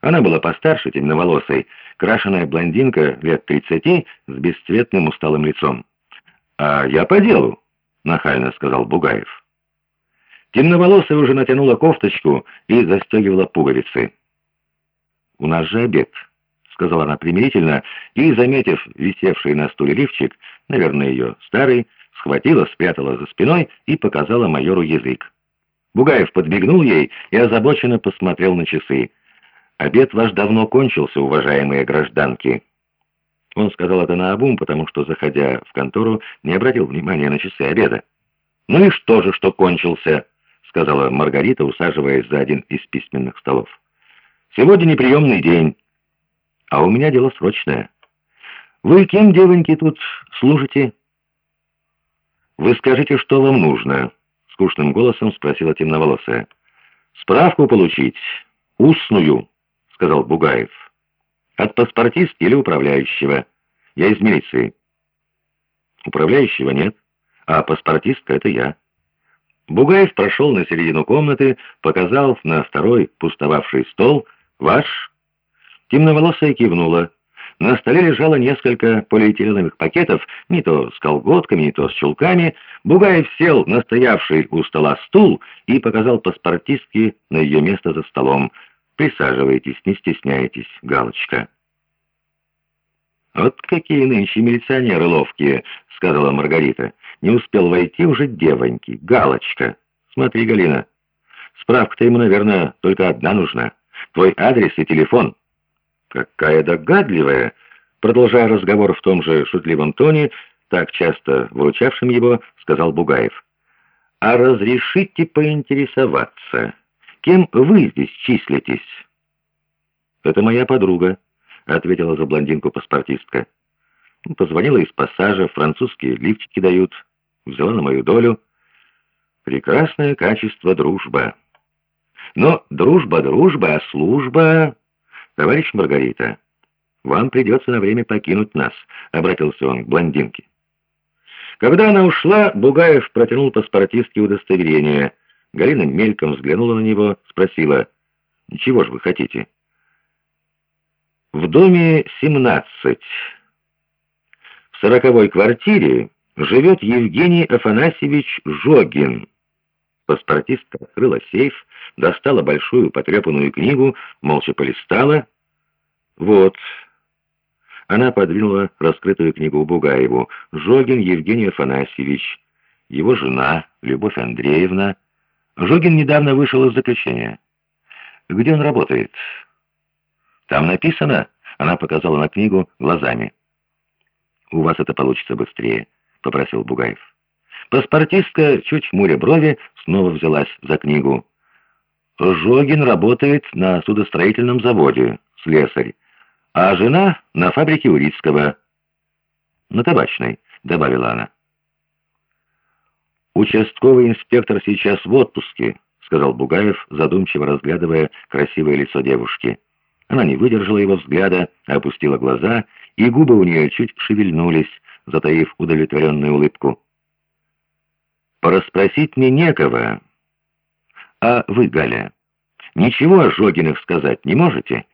Она была постарше, темноволосой, крашеная блондинка лет тридцати с бесцветным усталым лицом. «А я по делу», — нахально сказал Бугаев. Темноволосая уже натянула кофточку и застегивала пуговицы. «У нас же обед», — сказала она примирительно, и, заметив висевший на стуле лифчик, наверное, ее старый, схватила, спрятала за спиной и показала майору язык. Бугаев подбегнул ей и озабоченно посмотрел на часы. «Обед ваш давно кончился, уважаемые гражданки». Он сказал это наобум, потому что, заходя в контору, не обратил внимания на часы обеда. «Ну и что же, что кончился?» — сказала Маргарита, усаживаясь за один из письменных столов. «Сегодня неприемный день, а у меня дело срочное. Вы кем, девоньки, тут служите?» «Вы скажите, что вам нужно?» — скучным голосом спросила темноволосая. «Справку получить. Устную», — сказал Бугаев. «От паспортистки или управляющего. Я из милиции». «Управляющего нет, а паспортистка — это я». Бугаев прошел на середину комнаты, показал на второй пустовавший стол. «Ваш?» Темноволосая кивнула. На столе лежало несколько полиэтиленовых пакетов, не то с колготками, не то с чулками. Бугаев сел на стоявший у стола стул и показал паспортистке на ее место за столом. «Присаживайтесь, не стесняйтесь, галочка». «Вот какие нынче милиционеры ловкие», — сказала Маргарита. «Не успел войти уже девоньки. Галочка. Смотри, Галина, справка-то ему, наверное, только одна нужна. Твой адрес и телефон». «Какая догадливая!» Продолжая разговор в том же шутливом тоне, так часто выручавшим его, сказал Бугаев. «А разрешите поинтересоваться, кем вы здесь числитесь?» «Это моя подруга», — ответила за блондинку паспортистка. Позвонила из пассажа, французские лифчики дают, взяла на мою долю. Прекрасное качество дружба. Но дружба, дружба, а служба... «Товарищ Маргарита, вам придется на время покинуть нас», — обратился он к блондинке. Когда она ушла, Бугаев протянул паспортистке удостоверение. Галина мельком взглянула на него, спросила, «Чего же вы хотите?» «В доме 17. В сороковой квартире живет Евгений Афанасьевич Жогин». Паспортистка открыла сейф, достала большую потрепанную книгу, молча полистала. «Вот». Она подвинула раскрытую книгу Бугаеву. «Жогин Евгений Афанасьевич, его жена Любовь Андреевна. Жогин недавно вышел из заключения. Где он работает?» «Там написано...» Она показала на книгу глазами. «У вас это получится быстрее», — попросил Бугаев. Паспортистка, чуть хмуря брови, снова взялась за книгу. Жогин работает на судостроительном заводе, слесарь, а жена на фабрике Урицкого. На табачной, добавила она. «Участковый инспектор сейчас в отпуске», — сказал Бугаев, задумчиво разглядывая красивое лицо девушки. Она не выдержала его взгляда, опустила глаза, и губы у нее чуть шевельнулись, затаив удовлетворенную улыбку. Пораспросить мне некого. А вы, Галя, ничего о Жогиных сказать не можете?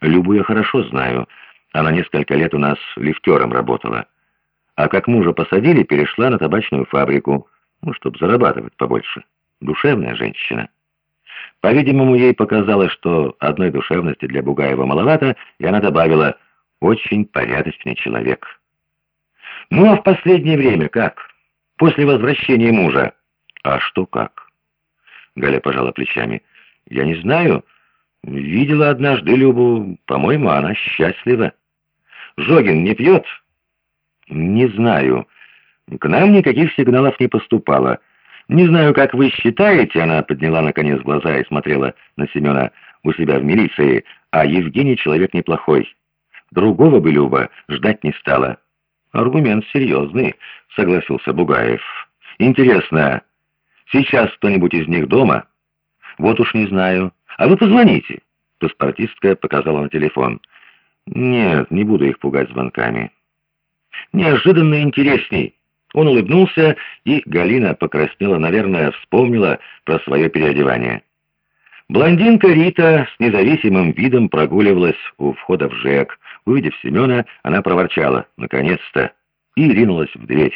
Любу я хорошо знаю. Она несколько лет у нас лифтером работала. А как мужа посадили, перешла на табачную фабрику, ну, чтобы зарабатывать побольше. Душевная женщина. По-видимому, ей показалось, что одной душевности для Бугаева маловато, и она добавила «очень порядочный человек». Ну, а в последнее время как? после возвращения мужа. А что как? Галя пожала плечами. Я не знаю. Видела однажды Любу. По-моему, она счастлива. Жогин не пьет? Не знаю. К нам никаких сигналов не поступало. Не знаю, как вы считаете, она подняла наконец глаза и смотрела на Семена у себя в милиции, а Евгений человек неплохой. Другого бы Люба ждать не стала. «Аргумент серьезный», — согласился Бугаев. «Интересно, сейчас кто-нибудь из них дома?» «Вот уж не знаю. А вы позвоните». Паспортистка показала на телефон. «Нет, не буду их пугать звонками». «Неожиданно интересней». Он улыбнулся, и Галина покраснела, наверное, вспомнила про свое переодевание. Блондинка Рита с независимым видом прогуливалась у входа в ЖЭК. Увидев Семена, она проворчала «наконец-то» и ринулась в дверь.